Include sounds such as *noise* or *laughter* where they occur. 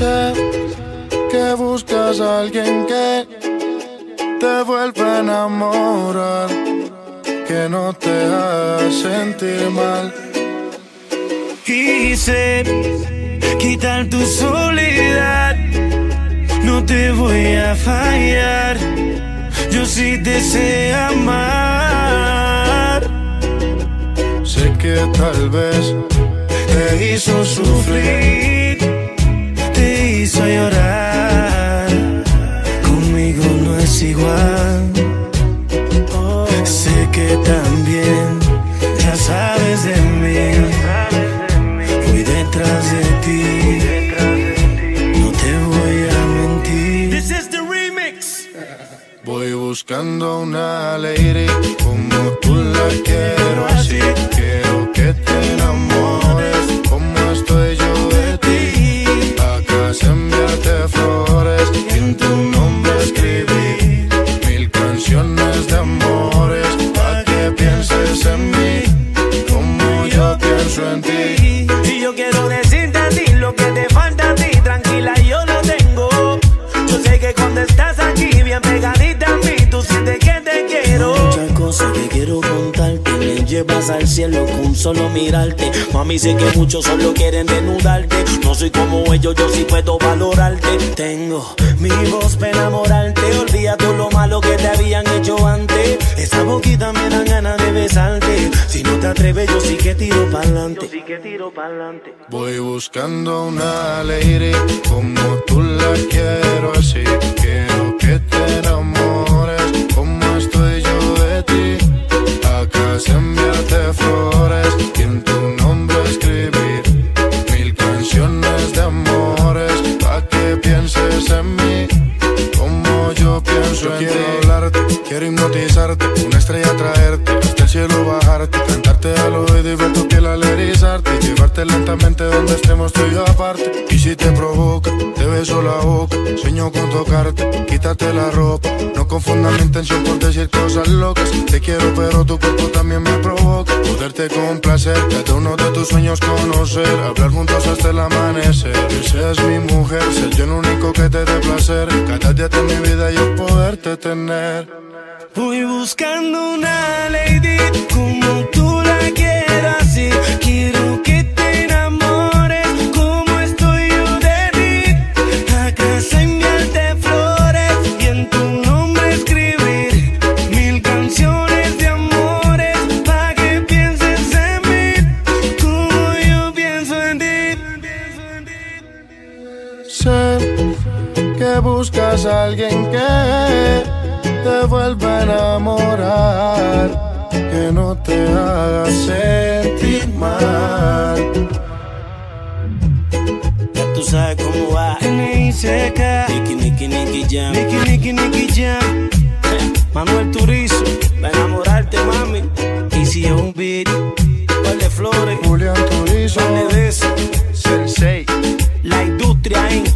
que buscas a alguien que te vuelva a enamorar, que no te haga sentir mal. Quise quitar tu soledad, no te voy a fallar, yo sí sé amar. Sé que tal vez te hizo sufrir, ti, no te voy a mentir. This is the remix. Voy buscando una lady como tú la quiero así. Quiero que te enamores llevas al cielo con solo mirarte. Mami, sé que muchos solo quieren desnudarte. No soy como ellos, yo sí puedo valorarte. Tengo mi voz para enamorarte. Olvida todo lo malo que te habían hecho antes. Esa boquita me dan ganas de besarte. Si no te atreves, yo sí que tiro pa'lante. Yo sí que tiro pa'lante. Voy buscando una lady como tú la quiero así. Que quiero hipnotizarte, una estrella traerte, hasta el cielo bajarte, cantarte al oído y ver tu piel al erizarte, lentamente donde estemos tú aparte. Y si te provoca, te beso la boca, sueño con tocarte, quítate la ropa, no confundas mi intención por decir cosas locas. Te quiero, pero tu cuerpo también me provoca, poderte complacer, a uno de tus sueños conocer, hablar juntos hasta el amanecer. Que seas mi mujer, ser yo el único que te dé placer, cada día de mi vida yo poderte tener. Voy buscando una lady como Sé que buscas a alguien que te vuelva a enamorar, que no te haga sentir mal. Ya tú sabes cómo va. N.I.C.K. Nicky, Nicky, Nicky Jam. Nicky, Nicky, Nicky Jam. *laughs* Manuel Turizo. traen